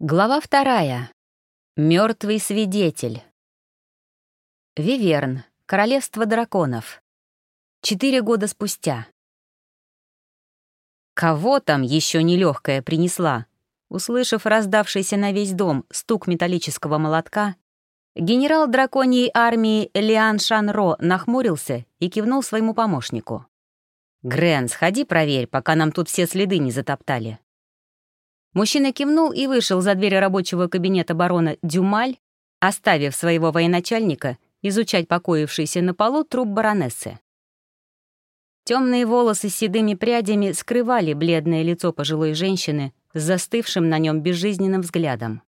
Глава вторая. Мертвый свидетель. Виверн. Королевство драконов. Четыре года спустя. Кого там еще нелегкая принесла? Услышав раздавшийся на весь дом стук металлического молотка, генерал драконьей армии Лиан Шанро нахмурился и кивнул своему помощнику. «Грен, сходи проверь, пока нам тут все следы не затоптали». Мужчина кивнул и вышел за дверь рабочего кабинета барона Дюмаль, оставив своего военачальника изучать покоившийся на полу труп баронессы. Темные волосы с седыми прядями скрывали бледное лицо пожилой женщины с застывшим на нем безжизненным взглядом.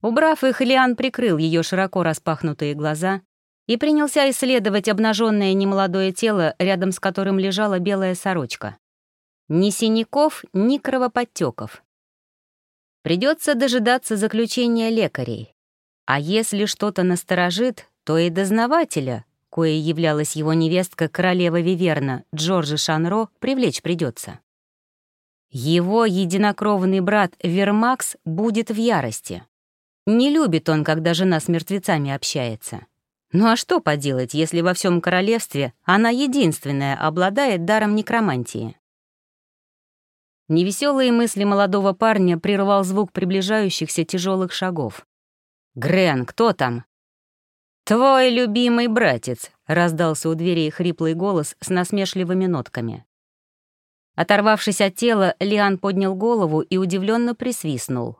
Убрав их, Лиан прикрыл ее широко распахнутые глаза и принялся исследовать обнаженное немолодое тело, рядом с которым лежала белая сорочка. Ни синяков, ни кровоподтеков. Придется дожидаться заключения лекарей. А если что-то насторожит, то и дознавателя, кое являлась его невестка королева Виверна, Джорджа Шанро, привлечь придется. Его единокровный брат Вермакс будет в ярости. Не любит он, когда жена с мертвецами общается. Ну а что поделать, если во всем королевстве она единственная обладает даром некромантии? Невеселые мысли молодого парня прервал звук приближающихся тяжелых шагов. «Грен, кто там?» «Твой любимый братец», — раздался у двери хриплый голос с насмешливыми нотками. Оторвавшись от тела, Лиан поднял голову и удивленно присвистнул.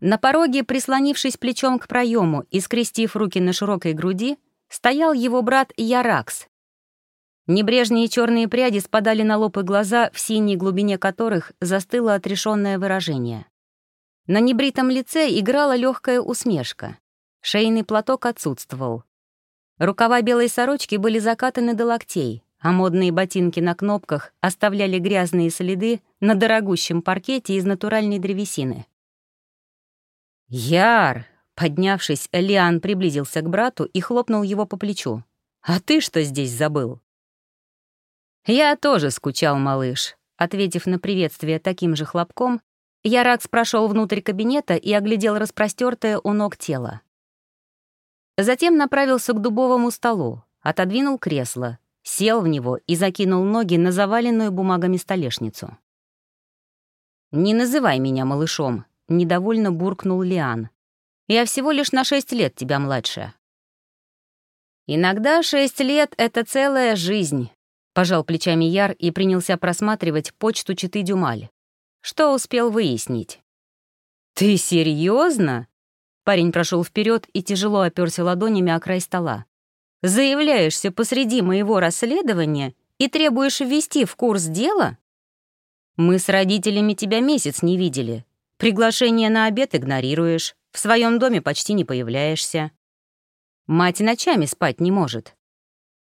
На пороге, прислонившись плечом к проему и скрестив руки на широкой груди, стоял его брат Яракс, Небрежные черные пряди спадали на лоб и глаза, в синей глубине которых застыло отрешенное выражение. На небритом лице играла легкая усмешка. Шейный платок отсутствовал. Рукава белой сорочки были закатаны до локтей, а модные ботинки на кнопках оставляли грязные следы на дорогущем паркете из натуральной древесины. «Яр!» — поднявшись, Лиан приблизился к брату и хлопнул его по плечу. «А ты что здесь забыл?» «Я тоже скучал, малыш», — ответив на приветствие таким же хлопком, Яракс прошел внутрь кабинета и оглядел распростертое у ног тело. Затем направился к дубовому столу, отодвинул кресло, сел в него и закинул ноги на заваленную бумагами столешницу. «Не называй меня малышом», — недовольно буркнул Лиан. «Я всего лишь на шесть лет тебя младше». «Иногда шесть лет — это целая жизнь», Пожал плечами Яр и принялся просматривать почту Читы Дюмаль. Что успел выяснить? «Ты серьезно? Парень прошел вперед и тяжело оперся ладонями о край стола. «Заявляешься посреди моего расследования и требуешь ввести в курс дела? Мы с родителями тебя месяц не видели. Приглашение на обед игнорируешь, в своем доме почти не появляешься. Мать ночами спать не может.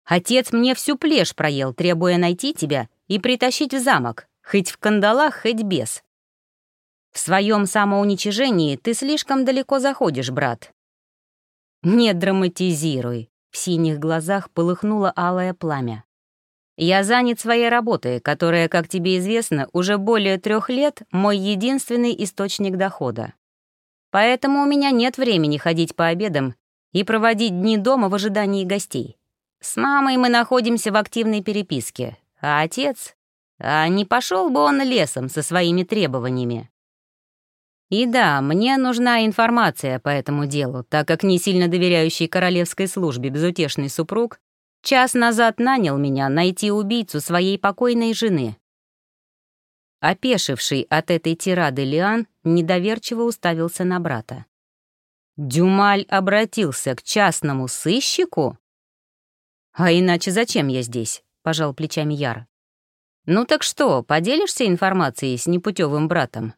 Отец мне всю плешь проел, требуя найти тебя и притащить в замок, хоть в кандалах, хоть без. В своем самоуничижении ты слишком далеко заходишь, брат. Не драматизируй. В синих глазах полыхнуло алое пламя. Я занят своей работой, которая, как тебе известно, уже более трех лет мой единственный источник дохода. Поэтому у меня нет времени ходить по обедам и проводить дни дома в ожидании гостей. С мамой мы находимся в активной переписке, а отец... А не пошел бы он лесом со своими требованиями. И да, мне нужна информация по этому делу, так как не сильно доверяющий королевской службе безутешный супруг час назад нанял меня найти убийцу своей покойной жены. Опешивший от этой тирады Лиан недоверчиво уставился на брата. Дюмаль обратился к частному сыщику? «А иначе зачем я здесь?» — пожал плечами Яр. «Ну так что, поделишься информацией с непутевым братом?»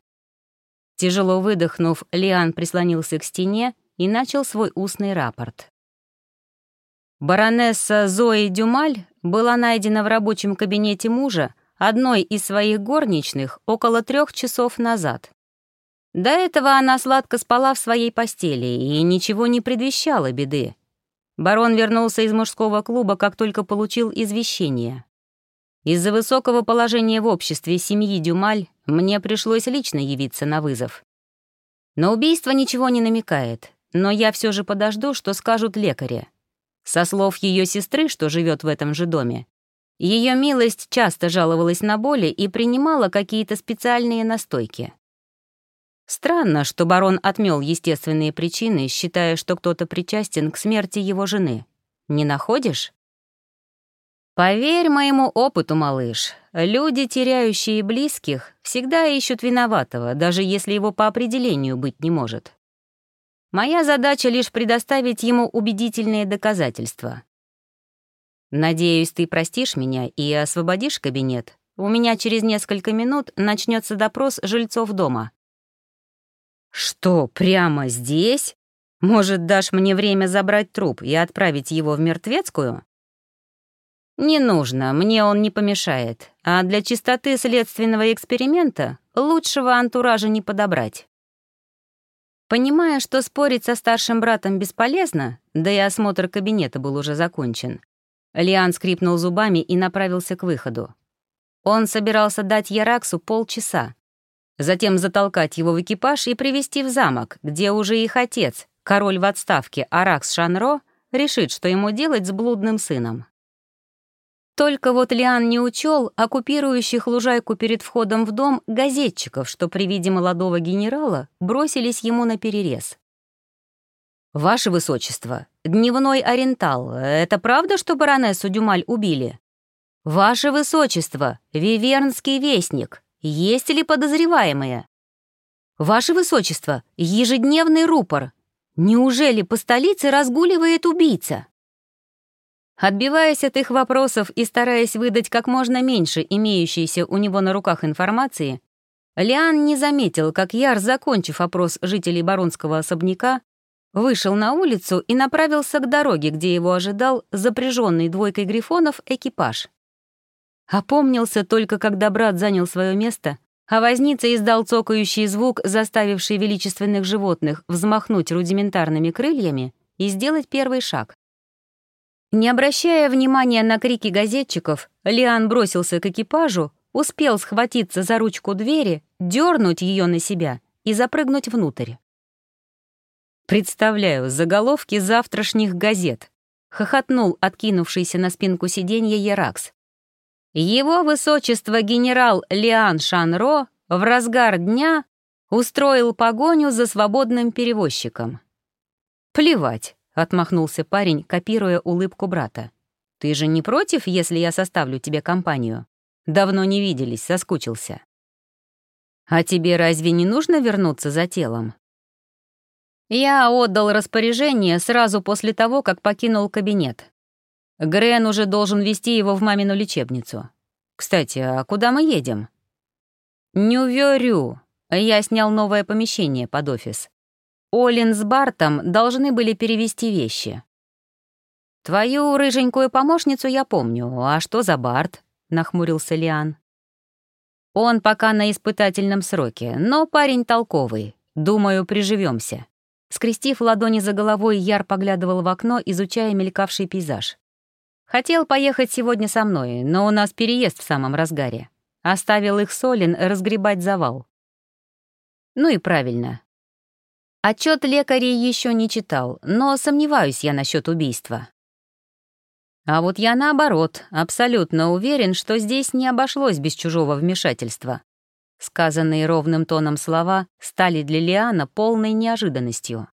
Тяжело выдохнув, Лиан прислонился к стене и начал свой устный рапорт. Баронесса Зои Дюмаль была найдена в рабочем кабинете мужа одной из своих горничных около трех часов назад. До этого она сладко спала в своей постели и ничего не предвещало беды. Барон вернулся из мужского клуба, как только получил извещение. Из-за высокого положения в обществе семьи Дюмаль мне пришлось лично явиться на вызов. На убийство ничего не намекает, но я все же подожду, что скажут лекари. Со слов ее сестры, что живет в этом же доме, ее милость часто жаловалась на боли и принимала какие-то специальные настойки. Странно, что барон отмел естественные причины, считая, что кто-то причастен к смерти его жены. Не находишь? Поверь моему опыту, малыш, люди, теряющие близких, всегда ищут виноватого, даже если его по определению быть не может. Моя задача лишь предоставить ему убедительные доказательства. Надеюсь, ты простишь меня и освободишь кабинет. У меня через несколько минут начнется допрос жильцов дома. Что, прямо здесь? Может, дашь мне время забрать труп и отправить его в мертвецкую? Не нужно, мне он не помешает. А для чистоты следственного эксперимента лучшего антуража не подобрать. Понимая, что спорить со старшим братом бесполезно, да и осмотр кабинета был уже закончен, Лиан скрипнул зубами и направился к выходу. Он собирался дать Яраксу полчаса, затем затолкать его в экипаж и привести в замок, где уже их отец, король в отставке Аракс Шанро, решит, что ему делать с блудным сыном. Только вот Лиан не учел оккупирующих лужайку перед входом в дом газетчиков, что при виде молодого генерала бросились ему на перерез. «Ваше Высочество, дневной ориентал, это правда, что баронессу Дюмаль убили?» «Ваше Высочество, Вивернский вестник, есть ли подозреваемые?» «Ваше Высочество, ежедневный рупор. Неужели по столице разгуливает убийца?» Отбиваясь от их вопросов и стараясь выдать как можно меньше имеющейся у него на руках информации, Лиан не заметил, как Яр, закончив опрос жителей баронского особняка, вышел на улицу и направился к дороге, где его ожидал запряженный двойкой грифонов экипаж. Опомнился только, когда брат занял свое место, а возница издал цокающий звук, заставивший величественных животных взмахнуть рудиментарными крыльями и сделать первый шаг. Не обращая внимания на крики газетчиков, Лиан бросился к экипажу, успел схватиться за ручку двери, дернуть ее на себя и запрыгнуть внутрь. Представляю заголовки завтрашних газет. Хохотнул откинувшийся на спинку сиденья Яракс. Его высочество генерал Лиан Шанро в разгар дня устроил погоню за свободным перевозчиком. Плевать, отмахнулся парень, копируя улыбку брата. Ты же не против, если я составлю тебе компанию? Давно не виделись, соскучился. А тебе разве не нужно вернуться за телом? Я отдал распоряжение сразу после того, как покинул кабинет. Грен уже должен вести его в мамину лечебницу. Кстати, а куда мы едем? Нюверю. Я снял новое помещение под офис. Олин с Бартом должны были перевести вещи. «Твою рыженькую помощницу я помню. А что за Барт?» — нахмурился Лиан. «Он пока на испытательном сроке, но парень толковый. Думаю, приживемся. Скрестив ладони за головой, Яр поглядывал в окно, изучая мелькавший пейзаж. «Хотел поехать сегодня со мной, но у нас переезд в самом разгаре. Оставил их Солин разгребать завал». «Ну и правильно. Отчет лекарей еще не читал, но сомневаюсь я насчет убийства. А вот я наоборот, абсолютно уверен, что здесь не обошлось без чужого вмешательства. Сказанные ровным тоном слова стали для Лиана полной неожиданностью.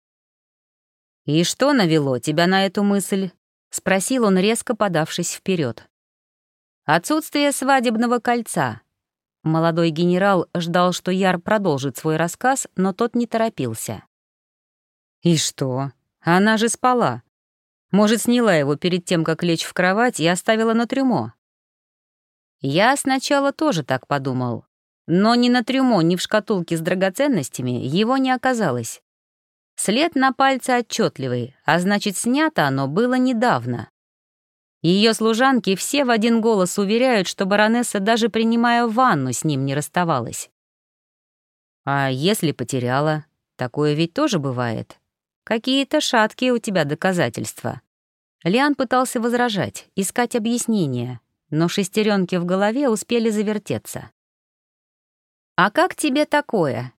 «И что навело тебя на эту мысль?» — спросил он, резко подавшись вперед. «Отсутствие свадебного кольца». Молодой генерал ждал, что Яр продолжит свой рассказ, но тот не торопился. «И что? Она же спала. Может, сняла его перед тем, как лечь в кровать и оставила на трюмо?» Я сначала тоже так подумал, но ни на трюмо, ни в шкатулке с драгоценностями его не оказалось. След на пальце отчетливый, а значит, снято оно было недавно. Ее служанки все в один голос уверяют, что баронесса, даже принимая ванну, с ним не расставалась. А если потеряла? Такое ведь тоже бывает. Какие-то шаткие у тебя доказательства. Лиан пытался возражать, искать объяснения, но шестеренки в голове успели завертеться. «А как тебе такое?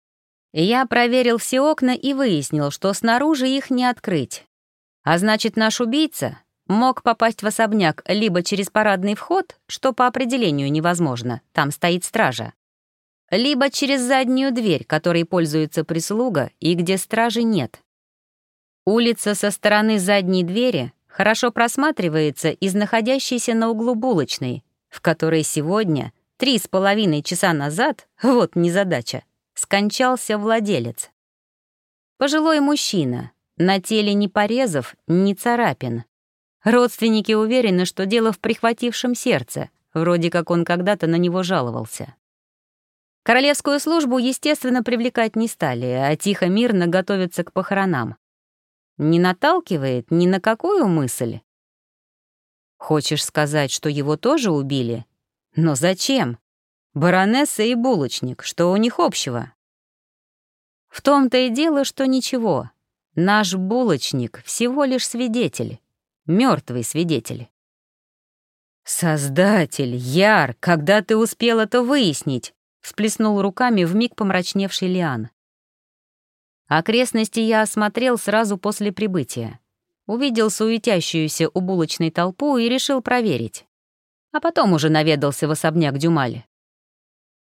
Я проверил все окна и выяснил, что снаружи их не открыть. А значит, наш убийца мог попасть в особняк либо через парадный вход, что по определению невозможно, там стоит стража, либо через заднюю дверь, которой пользуется прислуга и где стражи нет. Улица со стороны задней двери хорошо просматривается из находящейся на углу булочной, в которой сегодня, три с половиной часа назад, вот незадача, скончался владелец. Пожилой мужчина, на теле ни порезов, ни царапин. Родственники уверены, что дело в прихватившем сердце, вроде как он когда-то на него жаловался. Королевскую службу, естественно, привлекать не стали, а тихо-мирно готовятся к похоронам. Не наталкивает ни на какую мысль. Хочешь сказать, что его тоже убили? Но зачем? Баронесса и булочник, что у них общего? В том-то и дело, что ничего. Наш булочник всего лишь свидетель, мертвый свидетель. Создатель, Яр, когда ты успел это выяснить? всплеснул руками в миг помрачневший Лиан. Окрестности я осмотрел сразу после прибытия. Увидел суетящуюся у булочной толпу и решил проверить. А потом уже наведался в особняк Дюмаль.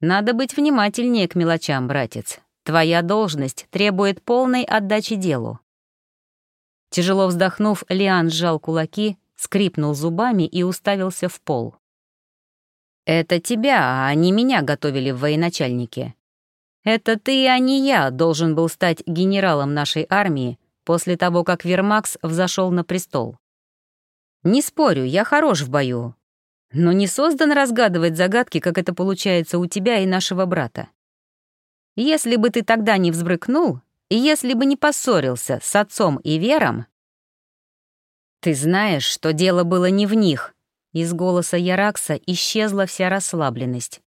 Надо быть внимательнее к мелочам, братец. Твоя должность требует полной отдачи делу. Тяжело вздохнув, Лиан сжал кулаки, скрипнул зубами и уставился в пол. Это тебя, а не меня готовили в военачальнике. Это ты, а не я, должен был стать генералом нашей армии после того, как Вермакс взошел на престол. Не спорю, я хорош в бою, но не создан разгадывать загадки, как это получается у тебя и нашего брата. Если бы ты тогда не взбрыкнул, и если бы не поссорился с отцом и Вером... Ты знаешь, что дело было не в них, из голоса Яракса исчезла вся расслабленность.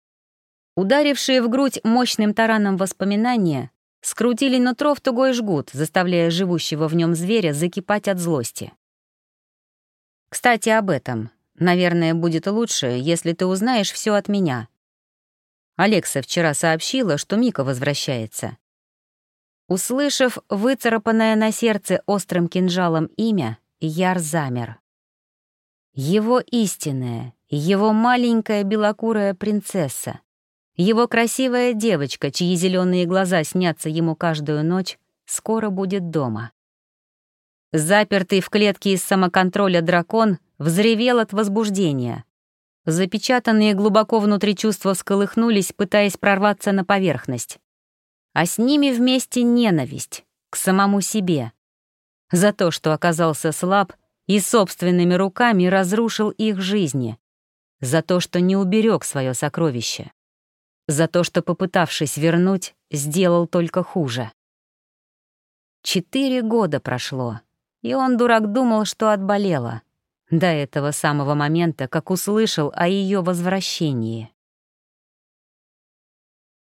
Ударившие в грудь мощным тараном воспоминания скрутили нутро в тугой жгут, заставляя живущего в нем зверя закипать от злости. «Кстати, об этом. Наверное, будет лучше, если ты узнаешь все от меня». Алекса вчера сообщила, что Мика возвращается. Услышав выцарапанное на сердце острым кинжалом имя, Яр замер. Его истинная, его маленькая белокурая принцесса, его красивая девочка, чьи зеленые глаза снятся ему каждую ночь, скоро будет дома. Запертый в клетке из самоконтроля дракон взревел от возбуждения. Запечатанные глубоко внутри чувства всколыхнулись, пытаясь прорваться на поверхность. А с ними вместе ненависть к самому себе. За то, что оказался слаб и собственными руками разрушил их жизни, за то, что не уберег свое сокровище, за то, что, попытавшись вернуть, сделал только хуже. Четыре года прошло, и он, дурак, думал, что отболела. До этого самого момента, как услышал о ее возвращении.